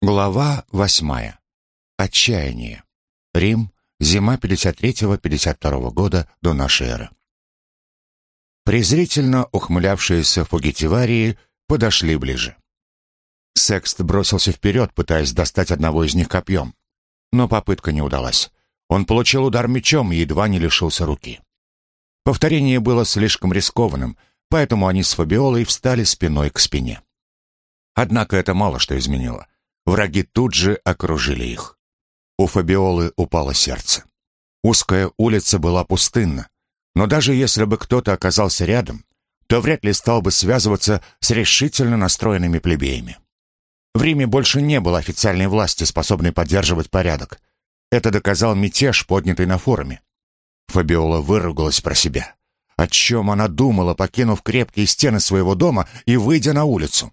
Глава восьмая. Отчаяние. Рим. Зима 53-52 года до нашей эры. Презрительно ухмылявшиеся фугитиварии подошли ближе. Секст бросился вперед, пытаясь достать одного из них копьем. Но попытка не удалась. Он получил удар мечом и едва не лишился руки. Повторение было слишком рискованным, поэтому они с Фабиолой встали спиной к спине. Однако это мало что изменило. Враги тут же окружили их. У Фабиолы упало сердце. Узкая улица была пустынна, но даже если бы кто-то оказался рядом, то вряд ли стал бы связываться с решительно настроенными плебеями. В Риме больше не было официальной власти, способной поддерживать порядок. Это доказал мятеж, поднятый на форуме. Фабиола выругалась про себя. О чем она думала, покинув крепкие стены своего дома и выйдя на улицу?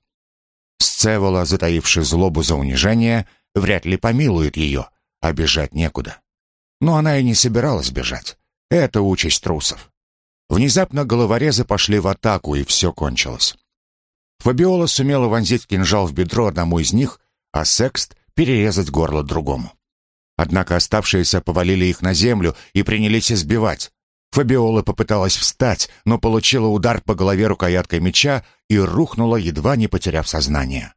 Сцевола, затаивший злобу за унижение, вряд ли помилует ее, а бежать некуда. Но она и не собиралась бежать. Это участь трусов. Внезапно головорезы пошли в атаку, и все кончилось. Фабиола сумела вонзить кинжал в бедро одному из них, а Секст — перерезать горло другому. Однако оставшиеся повалили их на землю и принялись избивать. Фабиола попыталась встать, но получила удар по голове рукояткой меча и рухнула, едва не потеряв сознание.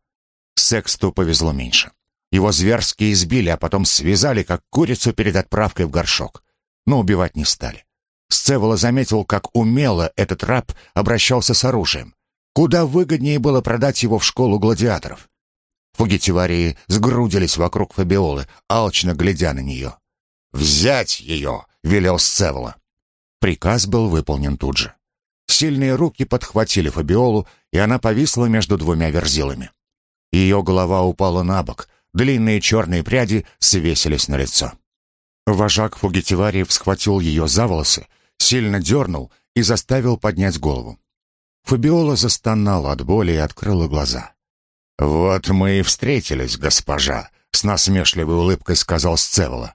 Сексту повезло меньше. Его зверски избили, а потом связали, как курицу перед отправкой в горшок. Но убивать не стали. Сцевола заметил, как умело этот раб обращался с оружием. Куда выгоднее было продать его в школу гладиаторов. Фугитиварии сгрудились вокруг Фабиолы, алчно глядя на нее. «Взять ее!» — велел Сцевола. Приказ был выполнен тут же. Сильные руки подхватили Фабиолу, и она повисла между двумя верзилами. Ее голова упала на бок, длинные черные пряди свесились на лицо. Вожак Фугитивариев схватил ее за волосы, сильно дернул и заставил поднять голову. Фабиола застонала от боли и открыла глаза. «Вот мы и встретились, госпожа», — с насмешливой улыбкой сказал Сцевола.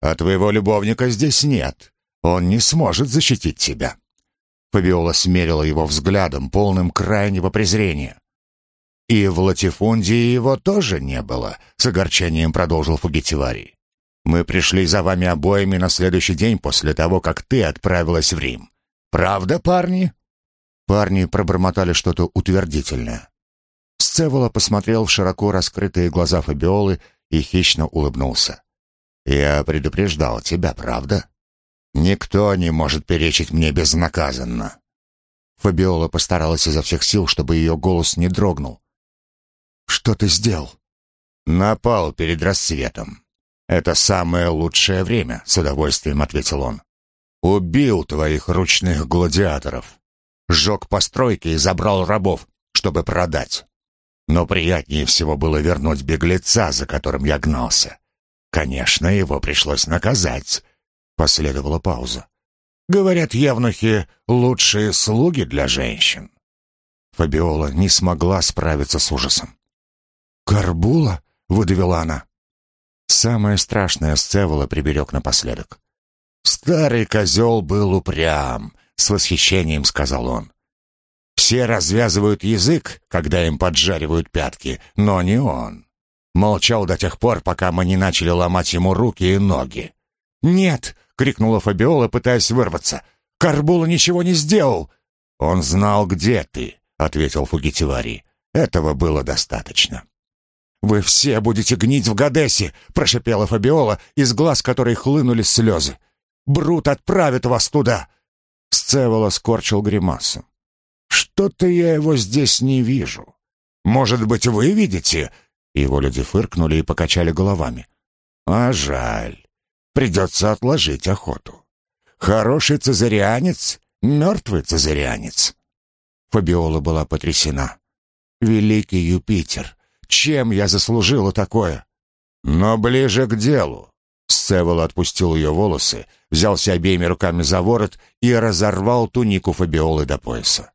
«А твоего любовника здесь нет. Он не сможет защитить тебя». Фабиола смерила его взглядом, полным крайнего презрения. «И в латифундии его тоже не было», — с огорчением продолжил Фугитиварий. «Мы пришли за вами обоими на следующий день после того, как ты отправилась в Рим. Правда, парни?» Парни пробормотали что-то утвердительное. Сцевола посмотрел в широко раскрытые глаза Фабиолы и хищно улыбнулся. «Я предупреждал тебя, правда?» Никто не может перечить мне безнаказанно. Фабиола постаралась изо всех сил, чтобы ее голос не дрогнул. Что ты сделал? Напал перед рассветом. Это самое лучшее время, с удовольствием ответил он. Убил твоих ручных гладиаторов. Сжег постройки и забрал рабов, чтобы продать. Но приятнее всего было вернуть беглеца, за которым я гнался. Конечно, его пришлось наказать, Последовала пауза. «Говорят, евнухи — лучшие слуги для женщин». Фабиола не смогла справиться с ужасом. «Карбула?» — выдавила она. Самое страшное Сцевола приберег напоследок. «Старый козел был упрям», — с восхищением сказал он. «Все развязывают язык, когда им поджаривают пятки, но не он. Молчал до тех пор, пока мы не начали ломать ему руки и ноги. «Нет!» — крикнула Фабиола, пытаясь вырваться. «Карбула ничего не сделал!» «Он знал, где ты», — ответил Фугитивари. «Этого было достаточно». «Вы все будете гнить в Гадесе!» — прошипела Фабиола, из глаз которой хлынули слезы. «Брут отправит вас туда!» Сцевола скорчил гримасу. «Что-то я его здесь не вижу. Может быть, вы видите?» Его люди фыркнули и покачали головами. «А жаль. Придется отложить охоту. Хороший цезарианец, мертвый цезарианец. Фабиола была потрясена. Великий Юпитер, чем я заслужила такое? Но ближе к делу. Сцевол отпустил ее волосы, взялся обеими руками за ворот и разорвал тунику Фабиолы до пояса.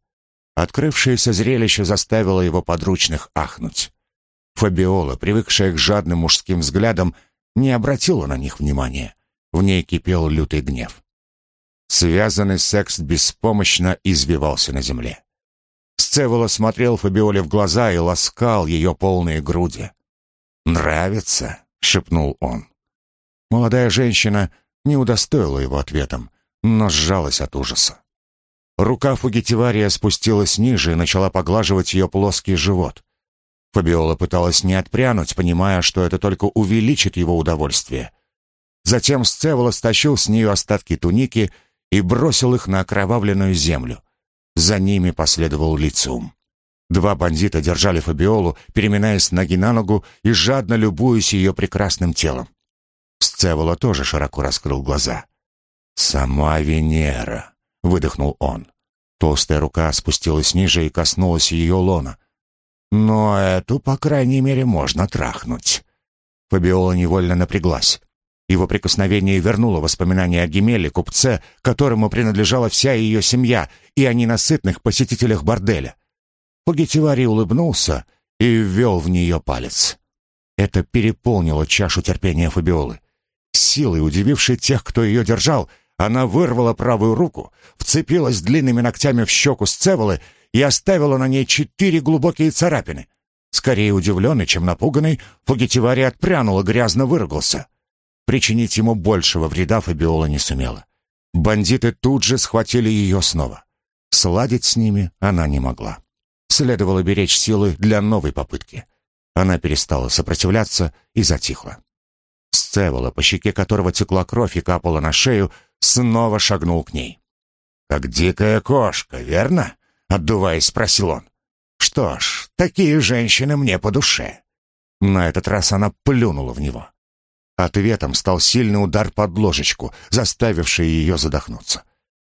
Открывшееся зрелище заставило его подручных ахнуть. Фабиола, привыкшая к жадным мужским взглядам, не обратила на них внимания. В ней кипел лютый гнев. Связанный секс беспомощно извивался на земле. Сцевола смотрел Фабиоле в глаза и ласкал ее полные груди. «Нравится?» — шепнул он. Молодая женщина не удостоила его ответом, но сжалась от ужаса. Рука Фугитивария спустилась ниже и начала поглаживать ее плоский живот. Фабиола пыталась не отпрянуть, понимая, что это только увеличит его удовольствие. Затем Сцевола стащил с нее остатки туники и бросил их на окровавленную землю. За ними последовал лицум. Два бандита держали Фабиолу, переминаясь ноги на ногу и жадно любуясь ее прекрасным телом. Сцевола тоже широко раскрыл глаза. «Сама Венера!» — выдохнул он. Толстая рука спустилась ниже и коснулась ее лона. «Но эту, по крайней мере, можно трахнуть». Фабиола невольно напряглась. Его прикосновение вернуло воспоминания о Гемеле, купце, которому принадлежала вся ее семья, и о ненасытных посетителях борделя. Погетивари улыбнулся и ввел в нее палец. Это переполнило чашу терпения Фабиолы. Силой удивившей тех, кто ее держал, она вырвала правую руку, вцепилась длинными ногтями в щеку Сцеволы и оставила на ней четыре глубокие царапины. Скорее удивленный, чем напуганный, Фугитивари отпрянул и грязно выругался. Причинить ему большего вреда Фабиола не сумела. Бандиты тут же схватили ее снова. Сладить с ними она не могла. Следовало беречь силы для новой попытки. Она перестала сопротивляться и затихла. Сцевола, по щеке которого текла кровь и капала на шею, снова шагнул к ней. «Как дикая кошка, верно?» — отдуваясь, спросил он. «Что ж, такие женщины мне по душе». На этот раз она плюнула в него. Ответом стал сильный удар под ложечку, заставивший ее задохнуться.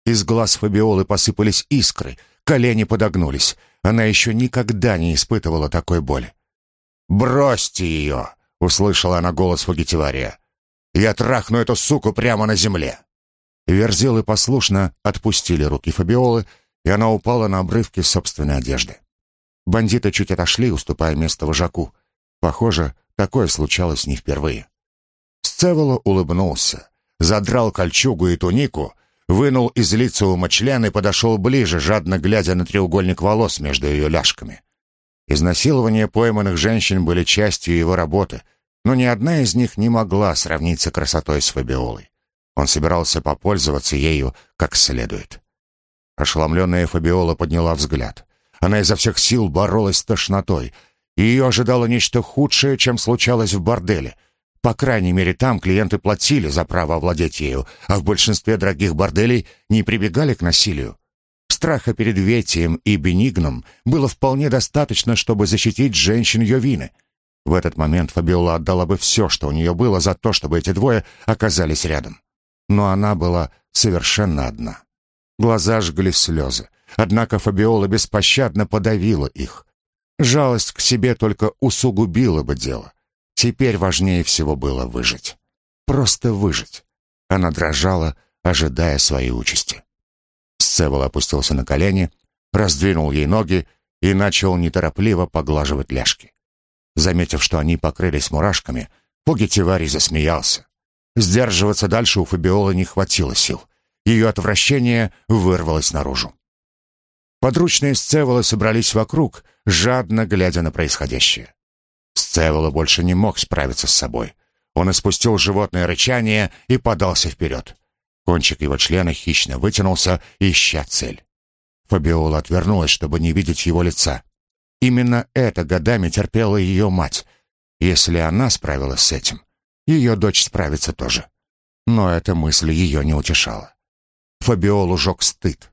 Из глаз Фабиолы посыпались искры, колени подогнулись. Она еще никогда не испытывала такой боли. «Бросьте ее!» — услышала она голос Фагитивария. «Я трахну эту суку прямо на земле!» Верзилы послушно отпустили руки Фабиолы, и она упала на обрывки собственной одежды. Бандиты чуть отошли, уступая место вожаку. Похоже, такое случалось не впервые. Сцеволо улыбнулся, задрал кольчугу и тунику, вынул из лица член и подошел ближе, жадно глядя на треугольник волос между ее ляжками. Изнасилования пойманных женщин были частью его работы, но ни одна из них не могла сравниться красотой с Фабиолой. Он собирался попользоваться ею как следует. Ошеломленная Фабиола подняла взгляд. Она изо всех сил боролась с тошнотой, и ее ожидало нечто худшее, чем случалось в борделе. По крайней мере, там клиенты платили за право овладеть ею, а в большинстве дорогих борделей не прибегали к насилию. Страха перед Ветием и Бенигном было вполне достаточно, чтобы защитить женщин Йовины. В этот момент Фабиола отдала бы все, что у нее было, за то, чтобы эти двое оказались рядом но она была совершенно одна. Глаза жгли слезы, однако Фабиола беспощадно подавила их. Жалость к себе только усугубила бы дело. Теперь важнее всего было выжить. Просто выжить. Она дрожала, ожидая своей участи. Сцевол опустился на колени, раздвинул ей ноги и начал неторопливо поглаживать ляжки. Заметив, что они покрылись мурашками, Пугитивари засмеялся. Сдерживаться дальше у Фабиолы не хватило сил. Ее отвращение вырвалось наружу. Подручные Сцевола собрались вокруг, жадно глядя на происходящее. Сцевола больше не мог справиться с собой. Он испустил животное рычание и подался вперед. Кончик его члена хищно вытянулся, ища цель. Фабиола отвернулась, чтобы не видеть его лица. Именно это годами терпела ее мать. Если она справилась с этим, ее дочь справится тоже. Но эта мысль ее не утешала. Фабиолу жег стыд.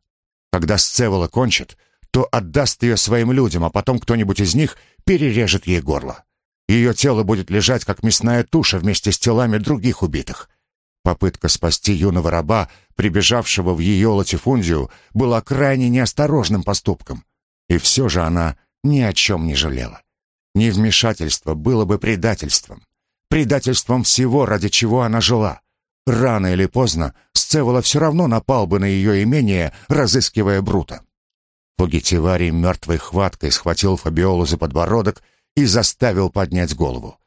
Когда Сцевола кончит, то отдаст ее своим людям, а потом кто-нибудь из них перережет ей горло. Ее тело будет лежать, как мясная туша, вместе с телами других убитых. Попытка спасти юного раба, прибежавшего в ее латифундию, была крайне неосторожным поступком. И все же она ни о чем не жалела. Невмешательство было бы предательством предательством всего, ради чего она жила. Рано или поздно Сцевола все равно напал бы на ее имение, разыскивая Брута. Пугитивари мертвой хваткой схватил Фабиолу за подбородок и заставил поднять голову.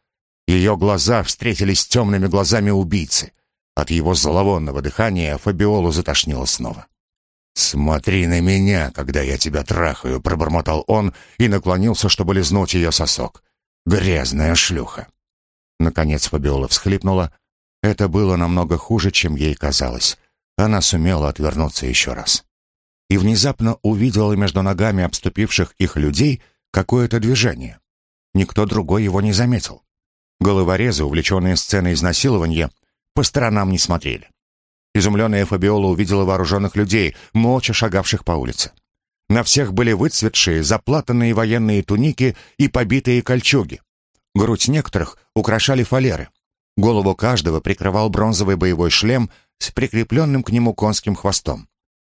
Ее глаза встретились с темными глазами убийцы. От его зловонного дыхания Фабиолу затошнило снова. «Смотри на меня, когда я тебя трахаю», — пробормотал он и наклонился, чтобы лизнуть ее сосок. «Грязная шлюха». Наконец Фабиола всхлипнула. Это было намного хуже, чем ей казалось. Она сумела отвернуться еще раз. И внезапно увидела между ногами обступивших их людей какое-то движение. Никто другой его не заметил. Головорезы, увлеченные сценой изнасилования, по сторонам не смотрели. Изумленная Фабиола увидела вооруженных людей, молча шагавших по улице. На всех были выцветшие, заплатанные военные туники и побитые кольчуги. Грудь некоторых украшали фалеры. Голову каждого прикрывал бронзовый боевой шлем с прикрепленным к нему конским хвостом.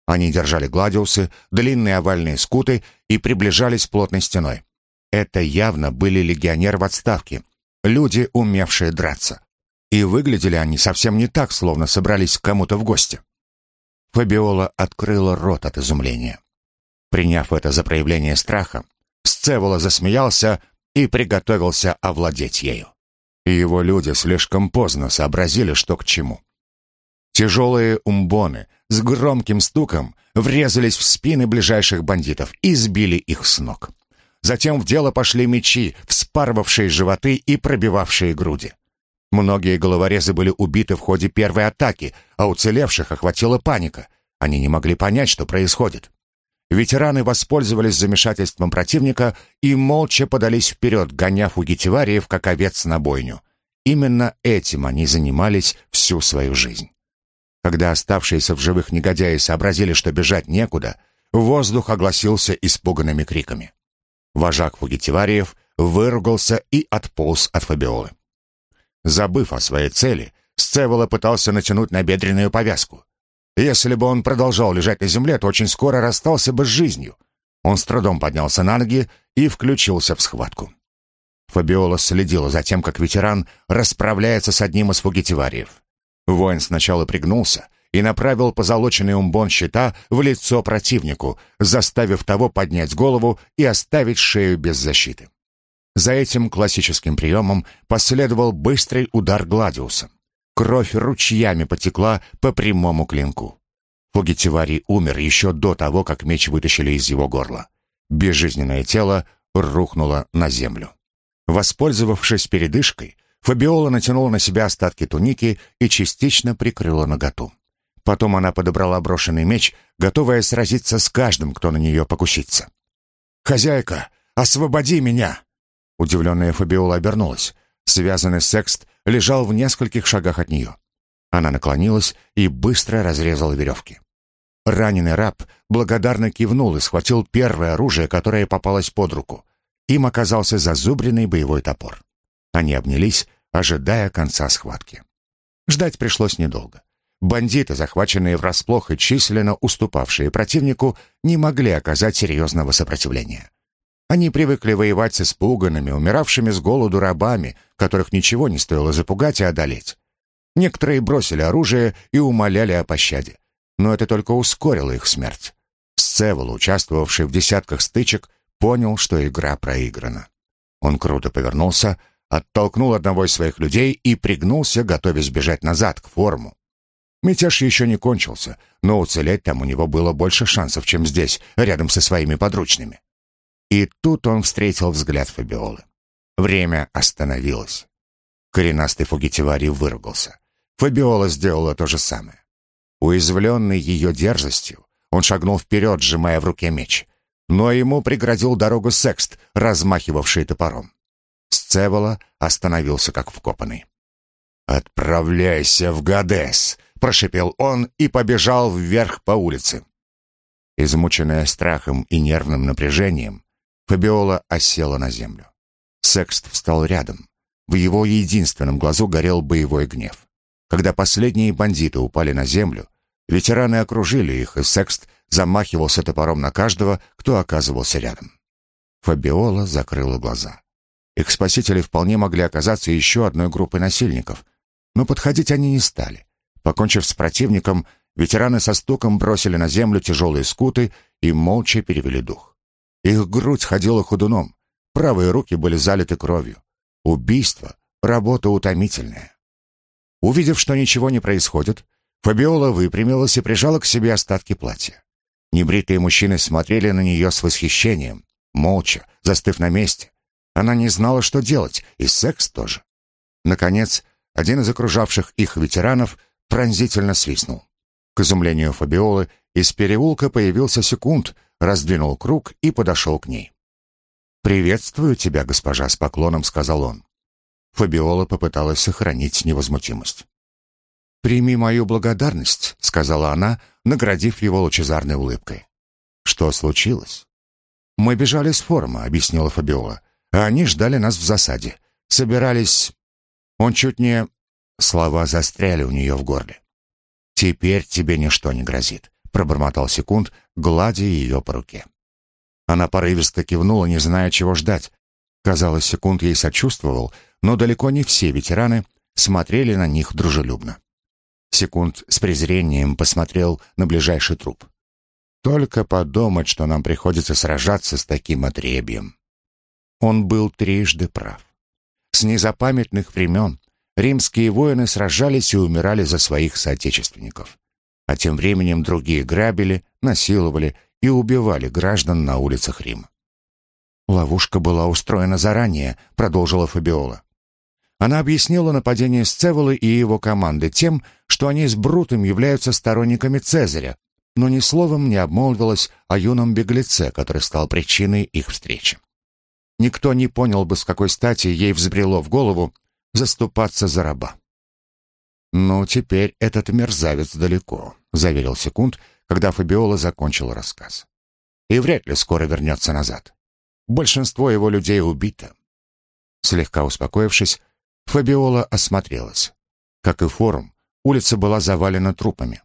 Они держали гладиусы, длинные овальные скуты и приближались плотной стеной. Это явно были легионеры в отставке, люди, умевшие драться. И выглядели они совсем не так, словно собрались к кому-то в гости. Фабиола открыла рот от изумления. Приняв это за проявление страха, Сцевола засмеялся и приготовился овладеть ею. И его люди слишком поздно сообразили, что к чему. Тяжелые умбоны с громким стуком врезались в спины ближайших бандитов и сбили их с ног. Затем в дело пошли мечи, вспарывавшие животы и пробивавшие груди. Многие головорезы были убиты в ходе первой атаки, а уцелевших охватила паника. Они не могли понять, что происходит. Ветераны воспользовались замешательством противника и молча подались вперед, гоня фугитивариев, как овец на бойню. Именно этим они занимались всю свою жизнь. Когда оставшиеся в живых негодяи сообразили, что бежать некуда, воздух огласился испуганными криками. Вожак фугитивариев выругался и отполз от Фабиолы. Забыв о своей цели, Сцевола пытался натянуть набедренную повязку. Если бы он продолжал лежать на земле, то очень скоро расстался бы с жизнью. Он с трудом поднялся на ноги и включился в схватку. Фабиола следила за тем, как ветеран расправляется с одним из фугитивариев. Воин сначала пригнулся и направил позолоченный умбон щита в лицо противнику, заставив того поднять голову и оставить шею без защиты. За этим классическим приемом последовал быстрый удар Гладиуса. Кровь ручьями потекла по прямому клинку. Фугитивари умер еще до того, как меч вытащили из его горла. Безжизненное тело рухнуло на землю. Воспользовавшись передышкой, Фабиола натянула на себя остатки туники и частично прикрыла наготу. Потом она подобрала брошенный меч, готовая сразиться с каждым, кто на нее покусится. «Хозяйка, освободи меня!» Удивленная Фабиола обернулась. Связанный секст лежал в нескольких шагах от нее. Она наклонилась и быстро разрезала веревки. Раненый раб благодарно кивнул и схватил первое оружие, которое попалось под руку. Им оказался зазубренный боевой топор. Они обнялись, ожидая конца схватки. Ждать пришлось недолго. Бандиты, захваченные врасплох и численно уступавшие противнику, не могли оказать серьезного сопротивления. Они привыкли воевать с испуганными, умиравшими с голоду рабами, которых ничего не стоило запугать и одолеть. Некоторые бросили оружие и умоляли о пощаде, но это только ускорило их смерть. Сцевол, участвовавший в десятках стычек, понял, что игра проиграна. Он круто повернулся, оттолкнул одного из своих людей и пригнулся, готовясь бежать назад, к форуму. Мятеж еще не кончился, но уцелеть там у него было больше шансов, чем здесь, рядом со своими подручными. И тут он встретил взгляд Фабиолы. Время остановилось. Коренастый фугитивари выругался. Фабиола сделала то же самое. Уязвленный ее дерзостью, он шагнул вперед, сжимая в руке меч. Но ему преградил дорогу секст, размахивавший топором. Сцевола остановился как вкопанный. «Отправляйся в Гадес!» — прошипел он и побежал вверх по улице. Измученная страхом и нервным напряжением, Фабиола осела на землю. Секст встал рядом. В его единственном глазу горел боевой гнев. Когда последние бандиты упали на землю, ветераны окружили их, и Секст замахивался топором на каждого, кто оказывался рядом. Фабиола закрыла глаза. Их спасители вполне могли оказаться еще одной группой насильников, но подходить они не стали. Покончив с противником, ветераны со стуком бросили на землю тяжелые скуты и молча перевели дух. Их грудь ходила ходуном, правые руки были залиты кровью. Убийство — работа утомительная. Увидев, что ничего не происходит, Фабиола выпрямилась и прижала к себе остатки платья. Небритые мужчины смотрели на нее с восхищением, молча, застыв на месте. Она не знала, что делать, и секс тоже. Наконец, один из окружавших их ветеранов пронзительно свистнул. К изумлению Фабиолы из переулка появился секунд, раздвинул круг и подошел к ней. «Приветствую тебя, госпожа», — с поклоном сказал он. Фабиола попыталась сохранить невозмутимость. «Прими мою благодарность», — сказала она, наградив его лучезарной улыбкой. «Что случилось?» «Мы бежали с форума», — объяснила Фабиола. «А они ждали нас в засаде. Собирались...» Он чуть не... Слова застряли у нее в горле. «Теперь тебе ничто не грозит», — пробормотал секунд, гладя ее по руке. Она порывисто кивнула, не зная, чего ждать. Казалось, секунд ей сочувствовал, но далеко не все ветераны смотрели на них дружелюбно. Секунд с презрением посмотрел на ближайший труп. Только подумать, что нам приходится сражаться с таким отребьем. Он был трижды прав. С незапамятных времен римские воины сражались и умирали за своих соотечественников. А тем временем другие грабили, насиловали и убивали граждан на улицах Рима. «Ловушка была устроена заранее», — продолжила Фабиола. Она объяснила нападение Сцеволы и его команды тем, что они с Брутом являются сторонниками Цезаря, но ни словом не обмолвилась о юном беглеце, который стал причиной их встречи. Никто не понял бы, с какой стати ей взбрело в голову заступаться за раба. «Ну, теперь этот мерзавец далеко», — заверил Секунд, когда Фабиола закончила рассказ. «И вряд ли скоро вернется назад. Большинство его людей убито». Слегка успокоившись, Фабиола осмотрелась. Как и форум, улица была завалена трупами.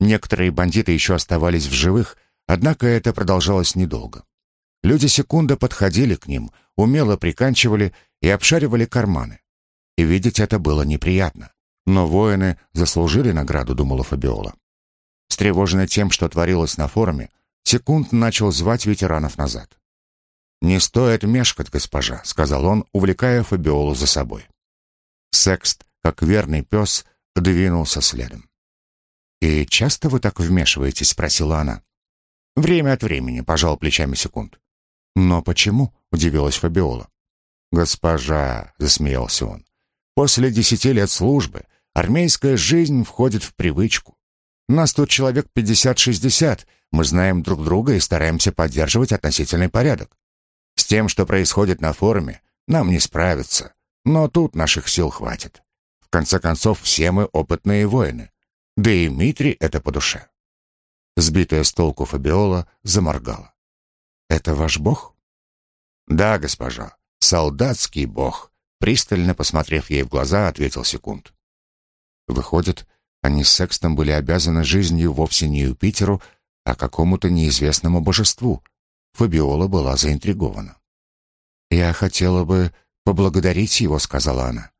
Некоторые бандиты еще оставались в живых, однако это продолжалось недолго. Люди секунда подходили к ним, умело приканчивали и обшаривали карманы. И видеть это было неприятно. Но воины заслужили награду, думала Фабиола. Встревоженный тем, что творилось на форуме, Секунд начал звать ветеранов назад. «Не стоит мешкать, госпожа», — сказал он, увлекая Фабиолу за собой. Секст, как верный пес, двинулся следом. «И часто вы так вмешиваетесь?» — спросила она. «Время от времени», — пожал плечами секунд. «Но почему?» — удивилась Фабиола. «Госпожа», — засмеялся он, — «после десяти лет службы армейская жизнь входит в привычку. Нас тут человек пятьдесят-шестьдесят, мы знаем друг друга и стараемся поддерживать относительный порядок. С тем, что происходит на форуме, нам не справиться, но тут наших сил хватит. В конце концов, все мы опытные воины. Да и Митри это по душе. Сбитая с толку Фабиола заморгала. «Это ваш бог?» «Да, госпожа, солдатский бог», пристально посмотрев ей в глаза, ответил секунд. Выходит, они с Секстом были обязаны жизнью вовсе не Юпитеру, а какому-то неизвестному божеству. Фабиола была заинтригована. «Я хотела бы поблагодарить его», — сказала она.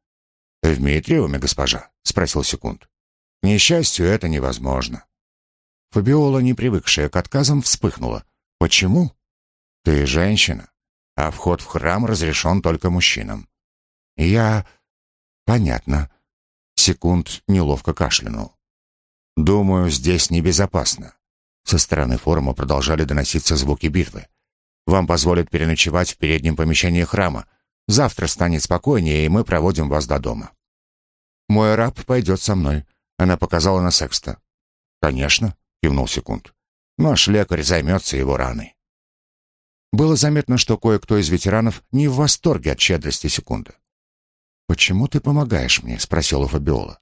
«В Митриуме, госпожа?» — спросил секунд. К несчастью, это невозможно. Фабиола, не привыкшая к отказам, вспыхнула. «Почему?» «Ты женщина, а вход в храм разрешен только мужчинам». «Я...» «Понятно». Секунд неловко кашлянул. «Думаю, здесь небезопасно». Со стороны форума продолжали доноситься звуки битвы. «Вам позволят переночевать в переднем помещении храма. Завтра станет спокойнее, и мы проводим вас до дома». «Мой раб пойдет со мной. Она показала на Секста. «Конечно», — кивнул Секунд. «Наш лекарь займется его раной». Было заметно, что кое-кто из ветеранов не в восторге от щедрости Секунда. «Почему ты помогаешь мне?» — спросила Фабиола.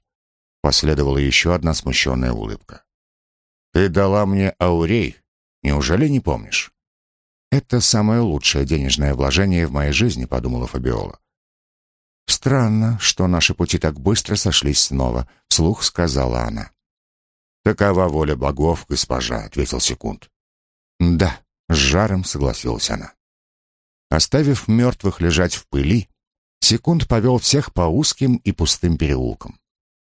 Последовала еще одна смущенная улыбка. «Ты дала мне аурей. Неужели не помнишь?» «Это самое лучшее денежное вложение в моей жизни», — подумала Фабиола. «Странно, что наши пути так быстро сошлись снова», — вслух сказала она. «Такова воля богов, госпожа», — ответил Секунд. «Да», — с жаром согласилась она. Оставив мертвых лежать в пыли, Секунд повел всех по узким и пустым переулкам.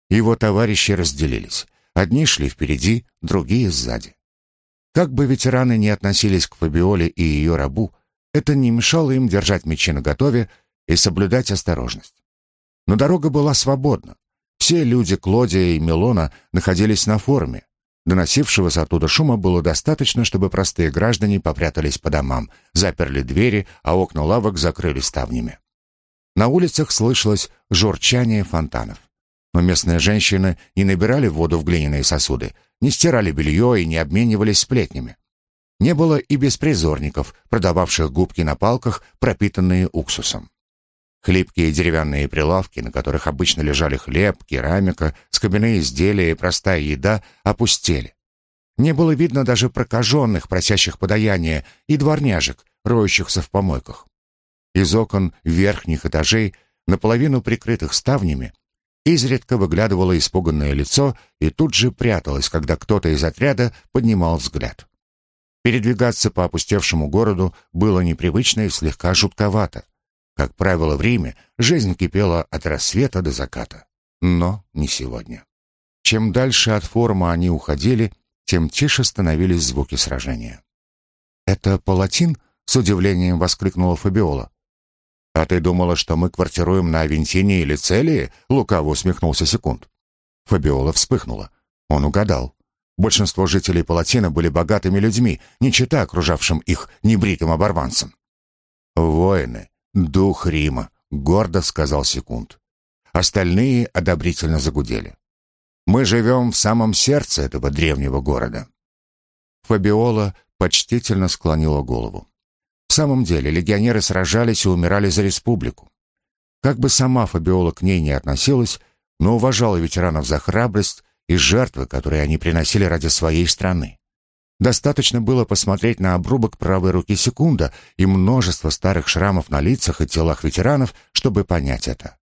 Его товарищи разделились. Одни шли впереди, другие сзади. Как бы ветераны не относились к Фабиоле и ее рабу, это не мешало им держать мечи наготове и соблюдать осторожность. Но дорога была свободна. Все люди Клодия и Милона находились на форуме. Доносившегося оттуда шума было достаточно, чтобы простые граждане попрятались по домам, заперли двери, а окна лавок закрыли ставнями. На улицах слышалось журчание фонтанов. Но местные женщины не набирали воду в глиняные сосуды, не стирали белье и не обменивались сплетнями. Не было и беспризорников, продававших губки на палках, пропитанные уксусом. Хлипкие деревянные прилавки, на которых обычно лежали хлеб, керамика, скобяные изделия и простая еда, опустели. Не было видно даже прокаженных, просящих подаяния, и дворняжек, роющихся в помойках. Из окон верхних этажей, наполовину прикрытых ставнями, изредка выглядывало испуганное лицо и тут же пряталось, когда кто-то из отряда поднимал взгляд. Передвигаться по опустевшему городу было непривычно и слегка жутковато. Как правило, в Риме жизнь кипела от рассвета до заката. Но не сегодня. Чем дальше от форума они уходили, тем тише становились звуки сражения. «Это палатин?» — с удивлением воскликнула Фабиола. «А ты думала, что мы квартируем на Авентине или Целии?» — лукаво усмехнулся Секунд. Фабиола вспыхнула. Он угадал. Большинство жителей Палатина были богатыми людьми, не чита окружавшим их небритым оборванцам. «Воины, дух Рима», — гордо сказал Секунд. Остальные одобрительно загудели. «Мы живем в самом сердце этого древнего города». Фабиола почтительно склонила голову. В самом деле, легионеры сражались и умирали за республику. Как бы сама Фабиола к ней не относилась, но уважала ветеранов за храбрость и жертвы, которые они приносили ради своей страны. Достаточно было посмотреть на обрубок правой руки секунда и множество старых шрамов на лицах и телах ветеранов, чтобы понять это.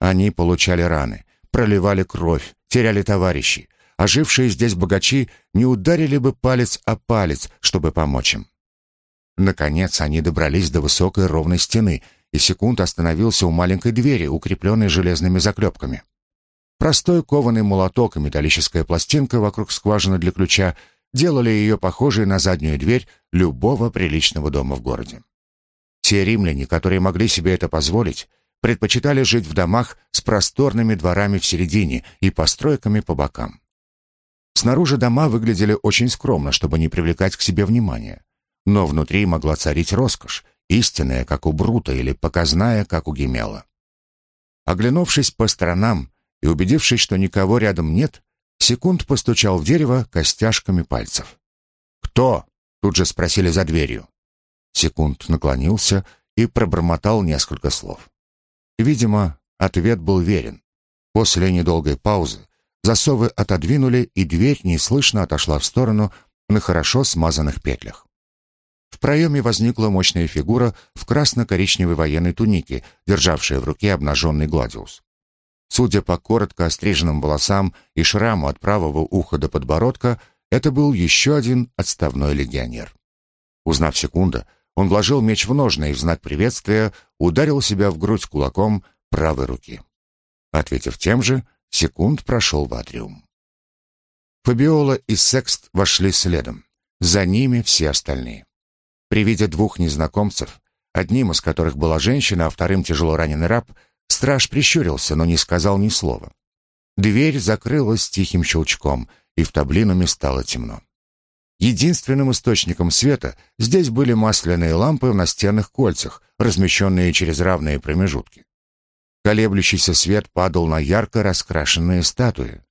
Они получали раны, проливали кровь, теряли товарищей, а жившие здесь богачи не ударили бы палец о палец, чтобы помочь им. Наконец они добрались до высокой ровной стены, и секунд остановился у маленькой двери, укрепленной железными заклепками. Простой кованый молоток и металлическая пластинка вокруг скважины для ключа делали ее похожей на заднюю дверь любого приличного дома в городе. Те римляне, которые могли себе это позволить, предпочитали жить в домах с просторными дворами в середине и постройками по бокам. Снаружи дома выглядели очень скромно, чтобы не привлекать к себе внимания но внутри могла царить роскошь, истинная, как у Брута, или показная, как у Гемела. Оглянувшись по сторонам и убедившись, что никого рядом нет, Секунд постучал в дерево костяшками пальцев. «Кто?» — тут же спросили за дверью. Секунд наклонился и пробормотал несколько слов. Видимо, ответ был верен. После недолгой паузы засовы отодвинули, и дверь неслышно отошла в сторону на хорошо смазанных петлях. Проеме возникла мощная фигура в красно-коричневой военной тунике, державшая в руке обнаженный гладиус. Судя по коротко остриженным волосам и шраму от правого уха до подбородка, это был еще один отставной легионер. Узнав секунда, он вложил меч в ножны и в знак приветствия ударил себя в грудь кулаком правой руки. Ответив тем же, секунд прошел в атриум. Фабиола и Секст вошли следом. За ними все остальные. При виде двух незнакомцев, одним из которых была женщина, а вторым тяжело раненый раб, страж прищурился, но не сказал ни слова. Дверь закрылась тихим щелчком, и в таблинуме стало темно. Единственным источником света здесь были масляные лампы в настенных кольцах, размещенные через равные промежутки. Колеблющийся свет падал на ярко раскрашенные статуи.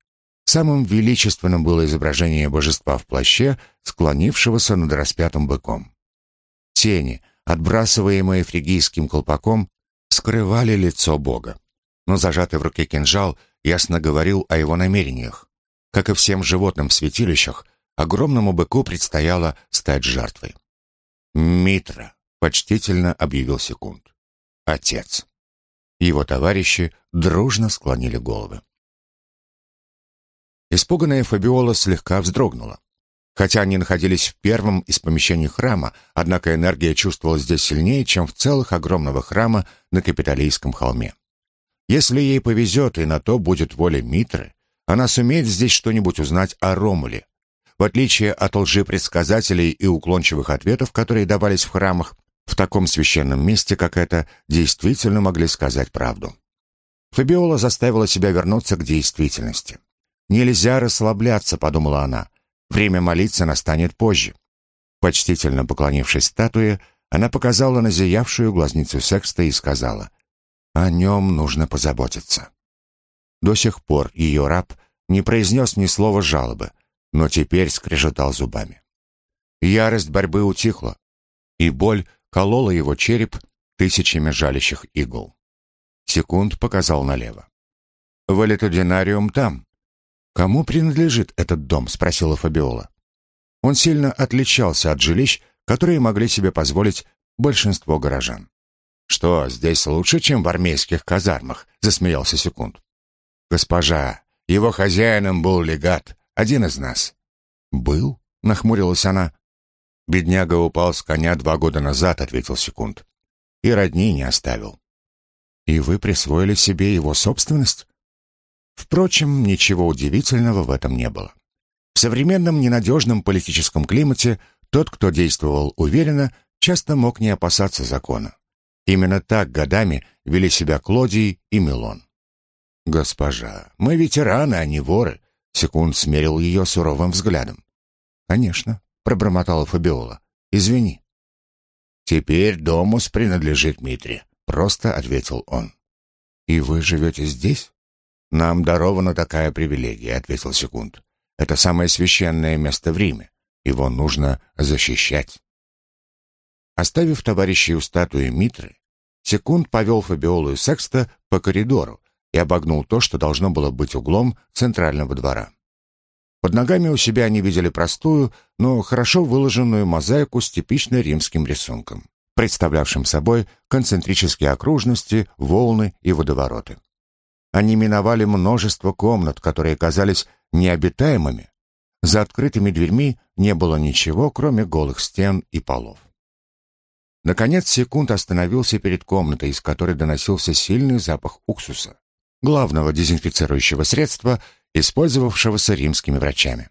Самым величественным было изображение божества в плаще, склонившегося над распятым быком. Тени, отбрасываемые фригийским колпаком, скрывали лицо Бога. Но зажатый в руке кинжал ясно говорил о его намерениях. Как и всем животным в святилищах, огромному быку предстояло стать жертвой. «Митра», — почтительно объявил Секунд. «Отец». Его товарищи дружно склонили головы. Испуганная Фабиола слегка вздрогнула. Хотя они находились в первом из помещений храма, однако энергия чувствовалась здесь сильнее, чем в целых огромного храма на Капитолийском холме. Если ей повезет, и на то будет воля Митры, она сумеет здесь что-нибудь узнать о Ромуле. В отличие от лжепредсказателей и уклончивых ответов, которые давались в храмах, в таком священном месте, как это, действительно могли сказать правду. Фабиола заставила себя вернуться к действительности. «Нельзя расслабляться», — подумала она. Время молиться настанет позже. Почтительно поклонившись статуе, она показала на зиявшую глазницу секста и сказала, О нем нужно позаботиться. До сих пор ее раб не произнес ни слова жалобы, но теперь скрежетал зубами. Ярость борьбы утихла, и боль колола его череп тысячами жалящих игл. Секунд показал налево. «Валетудинариум там». «Кому принадлежит этот дом?» — спросила Фабиола. Он сильно отличался от жилищ, которые могли себе позволить большинство горожан. «Что, здесь лучше, чем в армейских казармах?» — засмеялся Секунд. «Госпожа, его хозяином был легат, один из нас». «Был?» — нахмурилась она. «Бедняга упал с коня два года назад», — ответил Секунд. «И родни не оставил». «И вы присвоили себе его собственность?» Впрочем, ничего удивительного в этом не было. В современном ненадежном политическом климате тот, кто действовал уверенно, часто мог не опасаться закона. Именно так годами вели себя Клодий и Милон. «Госпожа, мы ветераны, а не воры», — Секунд смерил ее суровым взглядом. «Конечно», — пробормотала Фабиола. «Извини». «Теперь Домус принадлежит Митре», — просто ответил он. «И вы живете здесь?» «Нам дарована такая привилегия», — ответил Секунд. «Это самое священное место в Риме. Его нужно защищать». Оставив товарищей у статуи Митры, Секунд повел Фабиолу и Секста по коридору и обогнул то, что должно было быть углом центрального двора. Под ногами у себя они видели простую, но хорошо выложенную мозаику с типично римским рисунком, представлявшим собой концентрические окружности, волны и водовороты. Они миновали множество комнат, которые казались необитаемыми. За открытыми дверьми не было ничего, кроме голых стен и полов. Наконец секунд остановился перед комнатой, из которой доносился сильный запах уксуса, главного дезинфицирующего средства, использовавшегося римскими врачами.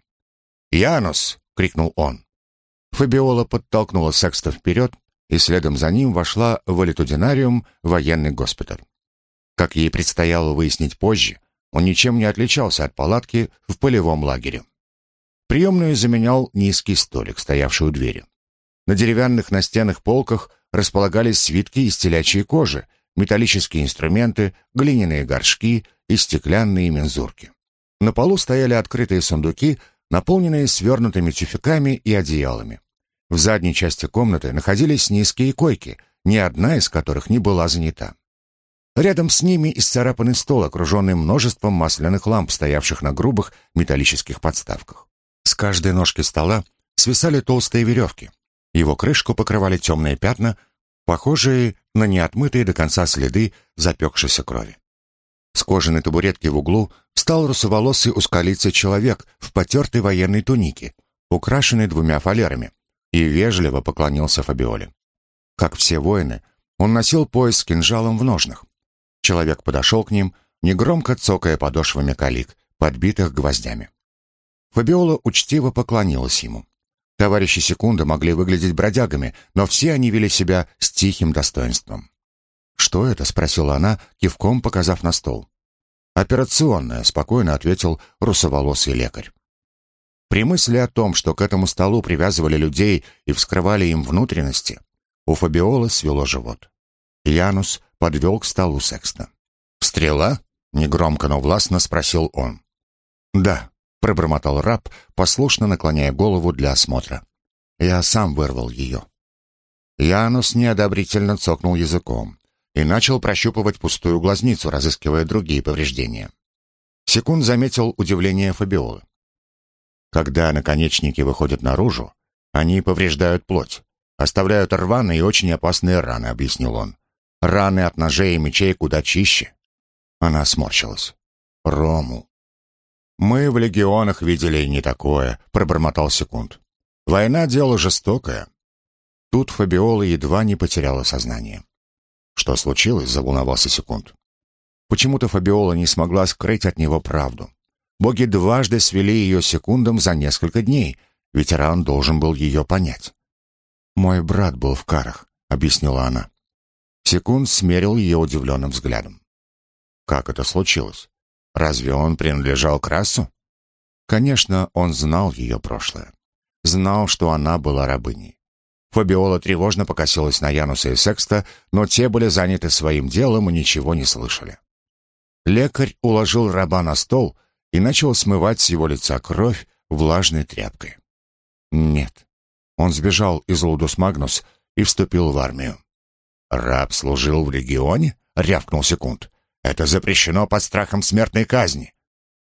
«Янус!» — крикнул он. Фабиола подтолкнула Секста вперед, и следом за ним вошла в Алитудинариум военный госпиталь. Как ей предстояло выяснить позже, он ничем не отличался от палатки в полевом лагере. Приемную заменял низкий столик, стоявший у двери. На деревянных настенных полках располагались свитки из телячьей кожи, металлические инструменты, глиняные горшки и стеклянные мензурки. На полу стояли открытые сундуки, наполненные свернутыми тюфяками и одеялами. В задней части комнаты находились низкие койки, ни одна из которых не была занята. Рядом с ними исцарапанный стол, окруженный множеством масляных ламп, стоявших на грубых металлических подставках. С каждой ножки стола свисали толстые веревки. Его крышку покрывали темные пятна, похожие на неотмытые до конца следы запекшейся крови. С кожаной табуретки в углу встал русоволосый узколицый человек в потертой военной тунике, украшенной двумя фалерами, и вежливо поклонился Фабиоле. Как все воины, он носил пояс с кинжалом в ножнах. Человек подошел к ним, негромко цокая подошвами калик, подбитых гвоздями. Фабиола учтиво поклонилась ему. Товарищи Секунда могли выглядеть бродягами, но все они вели себя с тихим достоинством. «Что это?» — спросила она, кивком показав на стол. «Операционная», — спокойно ответил русоволосый лекарь. При мысли о том, что к этому столу привязывали людей и вскрывали им внутренности, у Фабиолы свело живот. Янус подвел к столу Секста. «Стрела?» — негромко, но властно спросил он. «Да», пробормотал раб, послушно наклоняя голову для осмотра. Я сам вырвал ее. Янус неодобрительно цокнул языком и начал прощупывать пустую глазницу, разыскивая другие повреждения. Секунд заметил удивление Фабиолы. Когда наконечники выходят наружу, они повреждают плоть, оставляют рваные и очень опасные раны, объяснил он. Раны от ножей и мечей куда чище. Она сморщилась. Рому. «Мы в легионах видели не такое», — пробормотал Секунд. «Война — дело жестокое». Тут Фабиола едва не потеряла сознание. «Что случилось?» — заволновался Секунд. Почему-то Фабиола не смогла скрыть от него правду. Боги дважды свели ее секундом за несколько дней. Ветеран должен был ее понять. «Мой брат был в карах», — объяснила она. Секунд смерил ее удивленным взглядом. «Как это случилось?» Разве он принадлежал к расу? Конечно, он знал ее прошлое. Знал, что она была рабыней. Фабиола тревожно покосилась на Януса и Секста, но те были заняты своим делом и ничего не слышали. Лекарь уложил раба на стол и начал смывать с его лица кровь влажной тряпкой. Нет, он сбежал из Лудус Магнус и вступил в армию. «Раб служил в легионе?» — рявкнул Секунд. «Это запрещено под страхом смертной казни».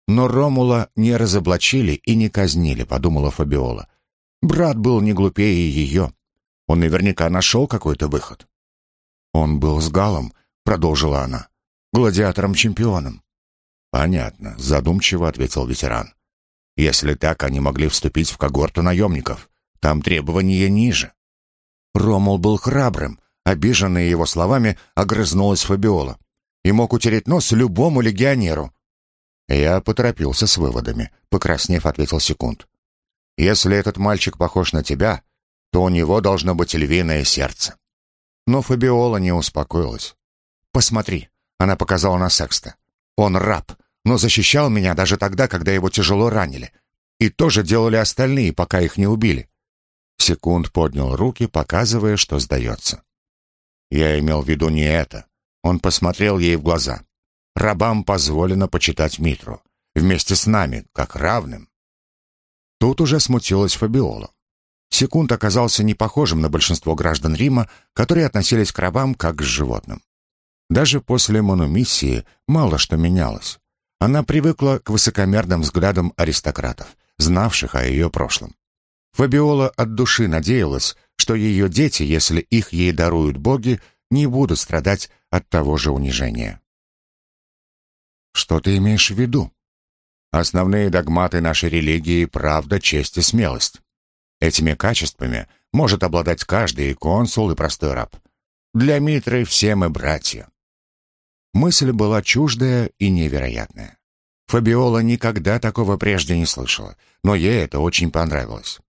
Но Ромула не разоблачили и не казнили, подумала Фабиола. Брат был не глупее ее. Он наверняка нашел какой-то выход. «Он был с Галом», — продолжила она, — «гладиатором-чемпионом». «Понятно», — задумчиво ответил ветеран. «Если так, они могли вступить в когорту наемников. Там требования ниже». Ромул был храбрым, обиженная его словами, огрызнулась Фабиола. И мог утереть нос любому легионеру. Я поторопился с выводами, покраснев, ответил Секунд. Если этот мальчик похож на тебя, то у него должно быть львиное сердце. Но Фабиола не успокоилась. «Посмотри», — она показала на Секста. «Он раб, но защищал меня даже тогда, когда его тяжело ранили. И тоже делали остальные, пока их не убили». Секунд поднял руки, показывая, что сдается. «Я имел в виду не это». Он посмотрел ей в глаза. «Рабам позволено почитать Митру. Вместе с нами, как равным. Тут уже смутилась Фабиола. Секунд оказался не похожим на большинство граждан Рима, которые относились к рабам как к животным. Даже после монумиссии мало что менялось. Она привыкла к высокомерным взглядам аристократов, знавших о ее прошлом. Фабиола от души надеялась, что ее дети, если их ей даруют боги, не будут страдать от того же унижения. «Что ты имеешь в виду?» Основные догматы нашей религии — правда, честь и смелость. Этими качествами может обладать каждый и консул, и простой раб. Для Митры все мы братья. Мысль была чуждая и невероятная. Фабиола никогда такого прежде не слышала, но ей это очень понравилось.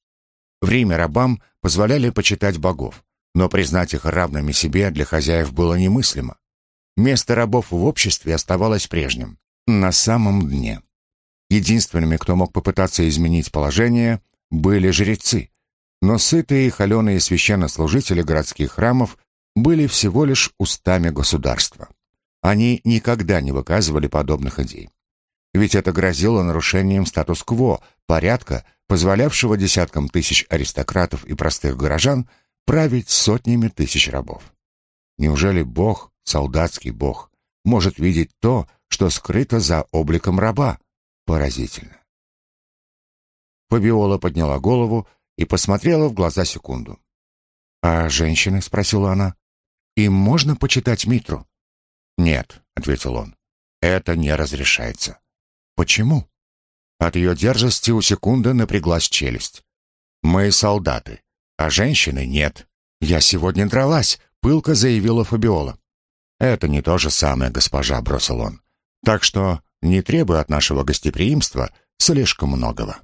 В Риме рабам позволяли почитать богов, но признать их равными себе для хозяев было немыслимо. Место рабов в обществе оставалось прежним, на самом дне. Единственными, кто мог попытаться изменить положение, были жрецы. Но сытые и холеные священнослужители городских храмов были всего лишь устами государства. Они никогда не выказывали подобных идей. Ведь это грозило нарушением статус-кво, порядка, позволявшего десяткам тысяч аристократов и простых горожан править сотнями тысяч рабов. Неужели Бог, солдатский Бог, может видеть то, что скрыто за обликом раба, Поразительно. Фабиола подняла голову и посмотрела в глаза секунду. «А женщины?» — спросила она. «Им можно почитать Митру?» «Нет», — ответил он. «Это не разрешается». «Почему?» От ее дерзости у секунды напряглась челюсть. «Мы солдаты, а женщины нет. Я сегодня дралась», — пылко заявила Фабиола. «Это не то же самое, госпожа», — бросил он. «Так что не требуя от нашего гостеприимства слишком многого.